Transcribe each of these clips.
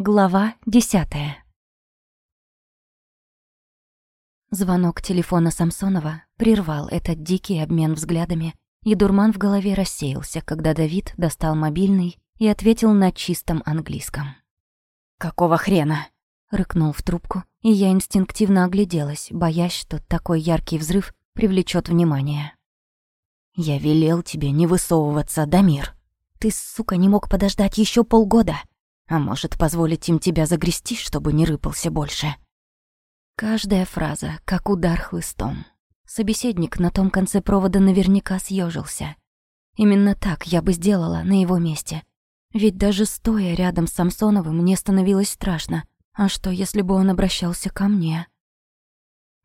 Глава десятая. Звонок телефона Самсонова прервал этот дикий обмен взглядами, и дурман в голове рассеялся, когда Давид достал мобильный и ответил на чистом английском. «Какого хрена?» — рыкнул в трубку, и я инстинктивно огляделась, боясь, что такой яркий взрыв привлечет внимание. «Я велел тебе не высовываться, Дамир. Ты, сука, не мог подождать еще полгода. А может, позволить им тебя загрести, чтобы не рыпался больше? Каждая фраза, как удар хлыстом. Собеседник на том конце провода наверняка съежился. Именно так я бы сделала на его месте. Ведь даже стоя рядом с Самсоновым мне становилось страшно. А что, если бы он обращался ко мне?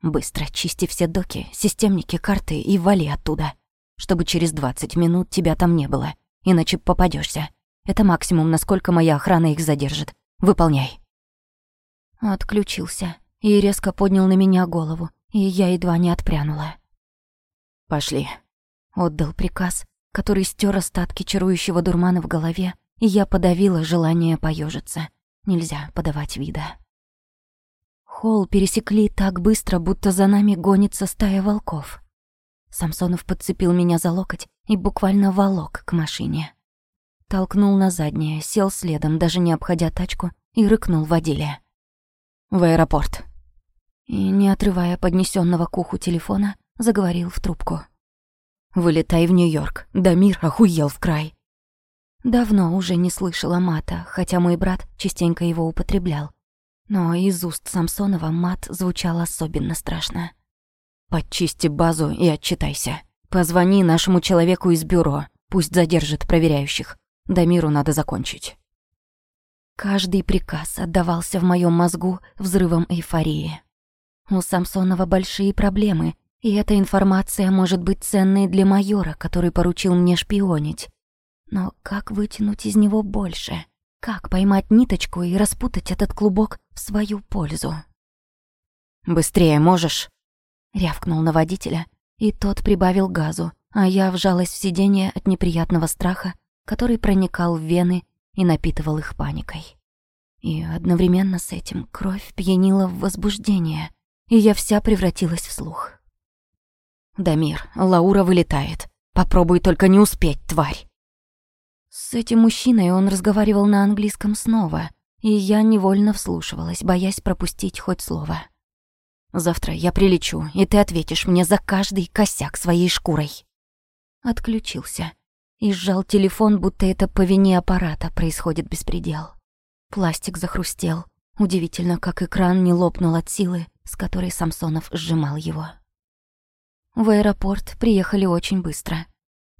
Быстро чисти все доки, системники, карты и вали оттуда, чтобы через 20 минут тебя там не было, иначе попадешься. Это максимум, насколько моя охрана их задержит. Выполняй». Отключился и резко поднял на меня голову, и я едва не отпрянула. «Пошли», — отдал приказ, который стер остатки чарующего дурмана в голове, и я подавила желание поежиться. Нельзя подавать вида. Холл пересекли так быстро, будто за нами гонится стая волков. Самсонов подцепил меня за локоть и буквально волок к машине. Толкнул на заднее, сел следом, даже не обходя тачку, и рыкнул водиле. «В аэропорт». И, не отрывая поднесенного к уху телефона, заговорил в трубку. «Вылетай в Нью-Йорк. Дамир охуел в край». Давно уже не слышала мата, хотя мой брат частенько его употреблял. Но из уст Самсонова мат звучал особенно страшно. «Подчисти базу и отчитайся. Позвони нашему человеку из бюро, пусть задержит проверяющих. Дамиру надо закончить. Каждый приказ отдавался в моем мозгу взрывом эйфории. У Самсонова большие проблемы, и эта информация может быть ценной для майора, который поручил мне шпионить. Но как вытянуть из него больше? Как поймать ниточку и распутать этот клубок в свою пользу? «Быстрее можешь?» — рявкнул на водителя, и тот прибавил газу, а я вжалась в сиденье от неприятного страха который проникал в вены и напитывал их паникой. И одновременно с этим кровь пьянила в возбуждение, и я вся превратилась в слух. «Дамир, Лаура вылетает. Попробуй только не успеть, тварь!» С этим мужчиной он разговаривал на английском снова, и я невольно вслушивалась, боясь пропустить хоть слово. «Завтра я прилечу, и ты ответишь мне за каждый косяк своей шкурой». Отключился и сжал телефон, будто это по вине аппарата происходит беспредел. Пластик захрустел. Удивительно, как экран не лопнул от силы, с которой Самсонов сжимал его. В аэропорт приехали очень быстро.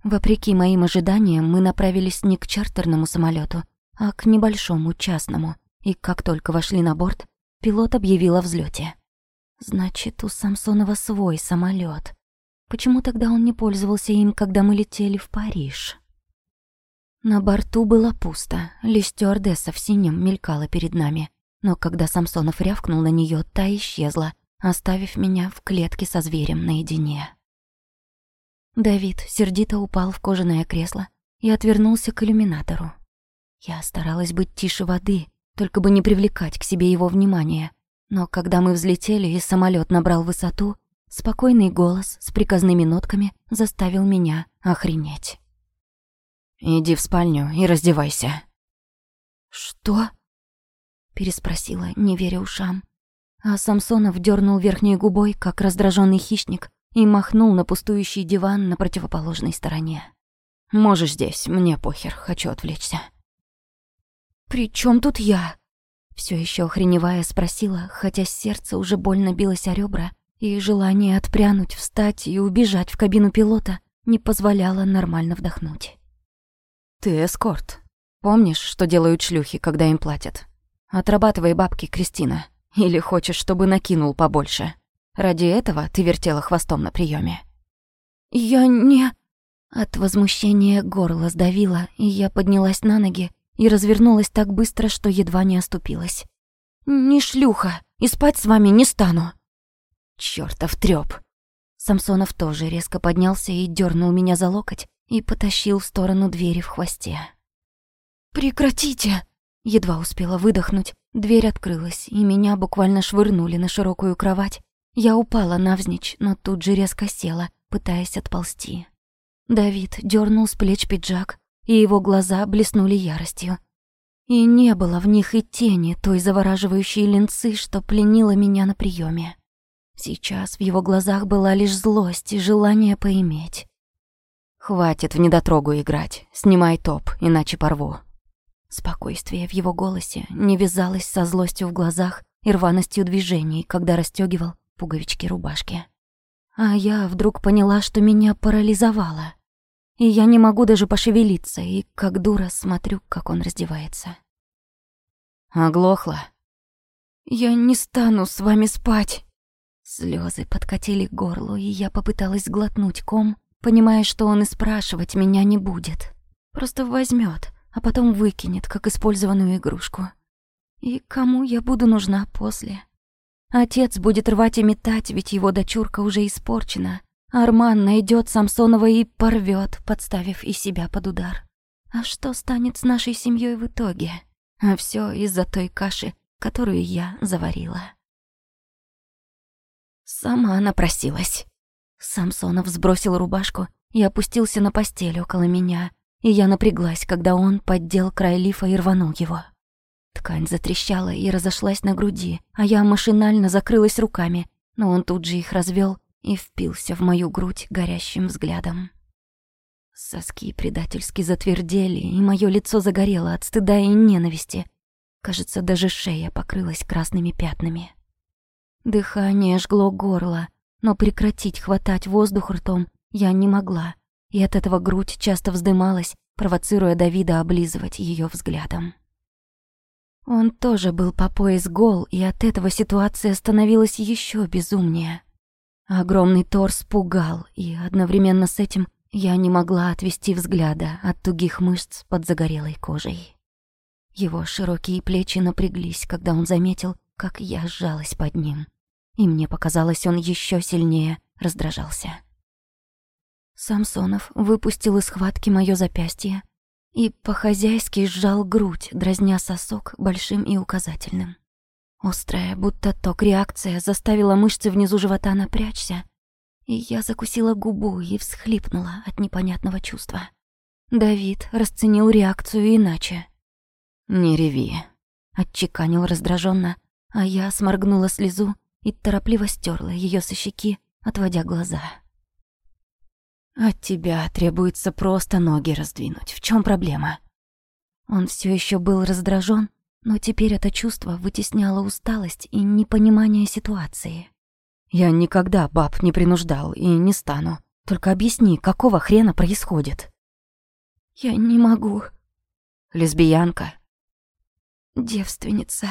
Вопреки моим ожиданиям, мы направились не к чартерному самолету, а к небольшому частному, и как только вошли на борт, пилот объявил о взлете. Значит, у Самсонова свой самолет. Почему тогда он не пользовался им, когда мы летели в Париж? На борту было пусто, лишь стюардесса в синем мелькала перед нами. Но когда Самсонов рявкнул на нее, та исчезла, оставив меня в клетке со зверем наедине. Давид сердито упал в кожаное кресло и отвернулся к иллюминатору. Я старалась быть тише воды, только бы не привлекать к себе его внимание. Но когда мы взлетели и самолет набрал высоту, Спокойный голос с приказными нотками заставил меня охренеть. «Иди в спальню и раздевайся». «Что?» — переспросила, не веря ушам. А Самсонов дернул верхней губой, как раздраженный хищник, и махнул на пустующий диван на противоположной стороне. «Можешь здесь, мне похер, хочу отвлечься». «При чем тут я?» Все еще охреневая спросила, хотя сердце уже больно билось о ребра, и желание отпрянуть, встать и убежать в кабину пилота не позволяло нормально вдохнуть. «Ты эскорт. Помнишь, что делают шлюхи, когда им платят? Отрабатывай бабки, Кристина. Или хочешь, чтобы накинул побольше? Ради этого ты вертела хвостом на приеме. «Я не...» От возмущения горло сдавило, и я поднялась на ноги и развернулась так быстро, что едва не оступилась. «Не шлюха, и спать с вами не стану!» Чёртов трёп. Самсонов тоже резко поднялся и дернул меня за локоть и потащил в сторону двери в хвосте. «Прекратите!» Едва успела выдохнуть, дверь открылась, и меня буквально швырнули на широкую кровать. Я упала навзничь, но тут же резко села, пытаясь отползти. Давид дернул с плеч пиджак, и его глаза блеснули яростью. И не было в них и тени той завораживающей линцы, что пленила меня на приеме. Сейчас в его глазах была лишь злость и желание поиметь. «Хватит в недотрогу играть, снимай топ, иначе порву». Спокойствие в его голосе не вязалось со злостью в глазах и рваностью движений, когда расстёгивал пуговички рубашки. А я вдруг поняла, что меня парализовало. И я не могу даже пошевелиться, и как дура смотрю, как он раздевается. «Оглохла?» «Я не стану с вами спать!» Слезы подкатили к горлу, и я попыталась глотнуть ком, понимая, что он и спрашивать меня не будет. Просто возьмет, а потом выкинет, как использованную игрушку. И кому я буду нужна после? Отец будет рвать и метать, ведь его дочурка уже испорчена. Арман найдет Самсонова и порвет, подставив и себя под удар. А что станет с нашей семьей в итоге? А все из-за той каши, которую я заварила. Сама она просилась. Самсонов сбросил рубашку и опустился на постель около меня, и я напряглась, когда он поддел край лифа и рванул его. Ткань затрещала и разошлась на груди, а я машинально закрылась руками, но он тут же их развел и впился в мою грудь горящим взглядом. Соски предательски затвердели, и мое лицо загорело от стыда и ненависти. Кажется, даже шея покрылась красными пятнами. Дыхание жгло горло, но прекратить хватать воздух ртом я не могла, и от этого грудь часто вздымалась, провоцируя Давида облизывать ее взглядом. Он тоже был по пояс гол, и от этого ситуация становилась еще безумнее. Огромный торс пугал, и одновременно с этим я не могла отвести взгляда от тугих мышц под загорелой кожей. Его широкие плечи напряглись, когда он заметил, как я сжалась под ним и мне показалось, он еще сильнее раздражался. Самсонов выпустил из схватки моё запястье и по-хозяйски сжал грудь, дразня сосок большим и указательным. Острая, будто ток реакция заставила мышцы внизу живота напрячься, и я закусила губу и всхлипнула от непонятного чувства. Давид расценил реакцию иначе. «Не реви», — отчеканил раздраженно, а я сморгнула слезу и торопливо стерла ее со щеки, отводя глаза. «От тебя требуется просто ноги раздвинуть. В чем проблема?» Он все еще был раздражен, но теперь это чувство вытесняло усталость и непонимание ситуации. «Я никогда баб не принуждал и не стану. Только объясни, какого хрена происходит?» «Я не могу». «Лесбиянка?» «Девственница»,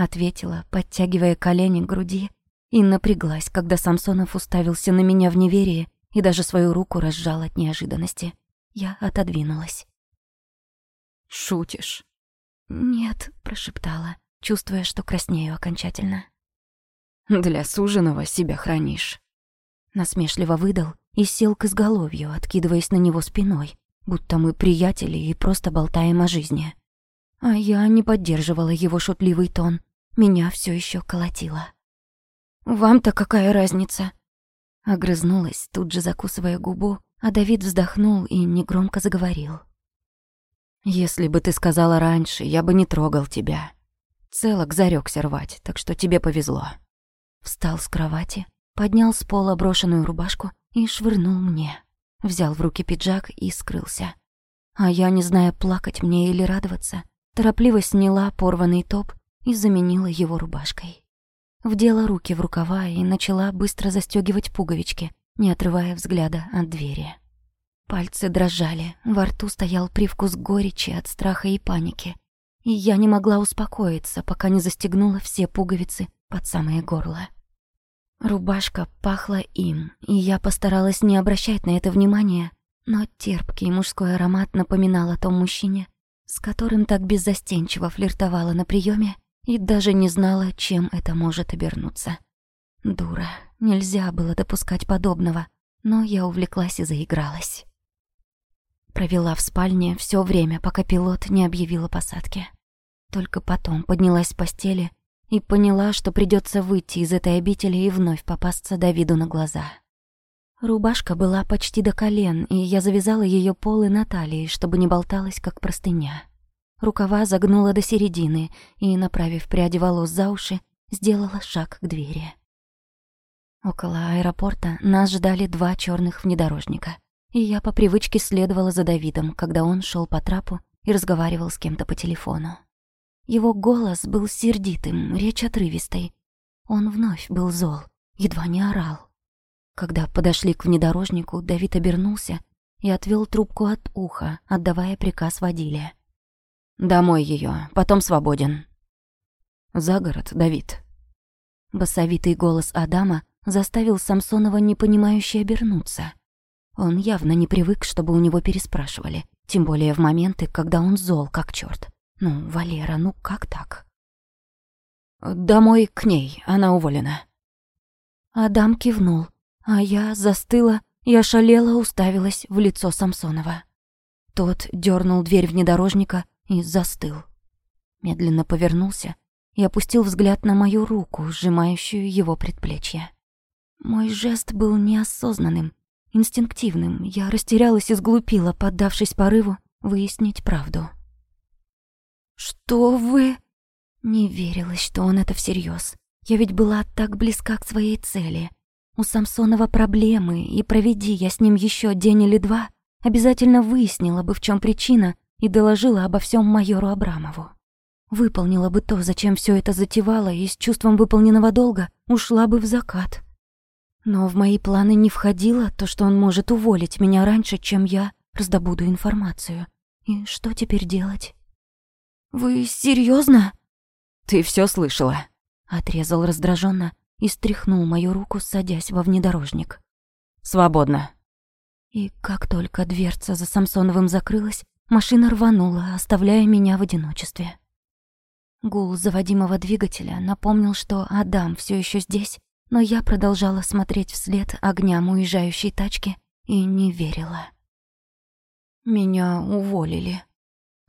ответила, подтягивая колени к груди, и напряглась, когда Самсонов уставился на меня в неверии и даже свою руку разжал от неожиданности. Я отодвинулась. «Шутишь?» «Нет», — прошептала, чувствуя, что краснею окончательно. «Для суженого себя хранишь». Насмешливо выдал и сел к изголовью, откидываясь на него спиной, будто мы приятели и просто болтаем о жизни. А я не поддерживала его шутливый тон. Меня все еще колотило. «Вам-то какая разница?» Огрызнулась, тут же закусывая губу, а Давид вздохнул и негромко заговорил. «Если бы ты сказала раньше, я бы не трогал тебя. Целок зарёкся рвать, так что тебе повезло». Встал с кровати, поднял с пола брошенную рубашку и швырнул мне. Взял в руки пиджак и скрылся. А я, не зная, плакать мне или радоваться, Торопливо сняла порванный топ и заменила его рубашкой. Вдела руки в рукава и начала быстро застегивать пуговички, не отрывая взгляда от двери. Пальцы дрожали, во рту стоял привкус горечи от страха и паники, и я не могла успокоиться, пока не застегнула все пуговицы под самое горло. Рубашка пахла им, и я постаралась не обращать на это внимания, но терпкий мужской аромат напоминал о том мужчине, с которым так беззастенчиво флиртовала на приеме и даже не знала, чем это может обернуться. Дура, нельзя было допускать подобного, но я увлеклась и заигралась. Провела в спальне все время, пока пилот не объявил о посадке. Только потом поднялась с постели и поняла, что придется выйти из этой обители и вновь попасться Давиду на глаза. Рубашка была почти до колен, и я завязала ее полы на талии, чтобы не болталась, как простыня. Рукава загнула до середины и, направив пряди волос за уши, сделала шаг к двери. Около аэропорта нас ждали два черных внедорожника, и я по привычке следовала за Давидом, когда он шел по трапу и разговаривал с кем-то по телефону. Его голос был сердитым, речь отрывистой. Он вновь был зол, едва не орал. Когда подошли к внедорожнику, Давид обернулся и отвел трубку от уха, отдавая приказ водиле. «Домой ее, потом свободен». «За город, Давид». Басовитый голос Адама заставил Самсонова непонимающе обернуться. Он явно не привык, чтобы у него переспрашивали, тем более в моменты, когда он зол, как черт. Ну, Валера, ну как так? «Домой к ней, она уволена». Адам кивнул, а я застыла и ошалела уставилась в лицо Самсонова. Тот дернул дверь внедорожника и застыл. Медленно повернулся и опустил взгляд на мою руку, сжимающую его предплечье. Мой жест был неосознанным, инстинктивным. Я растерялась и сглупила, поддавшись порыву выяснить правду. «Что вы...» Не верилось, что он это всерьез. Я ведь была так близка к своей цели. У Самсонова проблемы, и проведи я с ним еще день или два, обязательно выяснила бы, в чем причина, и доложила обо всем майору Абрамову. Выполнила бы то, зачем все это затевала, и с чувством выполненного долга ушла бы в закат. Но в мои планы не входило то, что он может уволить меня раньше, чем я раздобуду информацию. И что теперь делать? «Вы серьезно? «Ты все слышала?» — отрезал раздраженно и стряхнул мою руку, садясь во внедорожник. «Свободно». И как только дверца за Самсоновым закрылась, машина рванула, оставляя меня в одиночестве. Гул заводимого двигателя напомнил, что Адам все еще здесь, но я продолжала смотреть вслед огням уезжающей тачки и не верила. Меня уволили.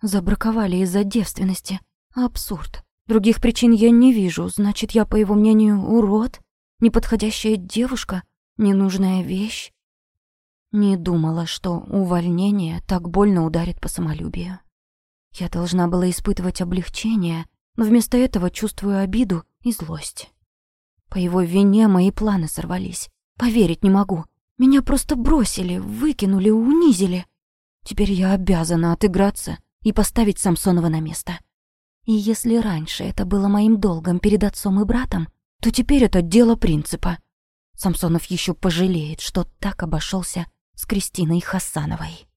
Забраковали из-за девственности. Абсурд. Других причин я не вижу, значит, я, по его мнению, урод, неподходящая девушка, ненужная вещь. Не думала, что увольнение так больно ударит по самолюбию. Я должна была испытывать облегчение, но вместо этого чувствую обиду и злость. По его вине мои планы сорвались. Поверить не могу. Меня просто бросили, выкинули, унизили. Теперь я обязана отыграться и поставить Самсонова на место. И если раньше это было моим долгом перед отцом и братом, то теперь это дело принципа. Самсонов еще пожалеет, что так обошелся с Кристиной Хасановой.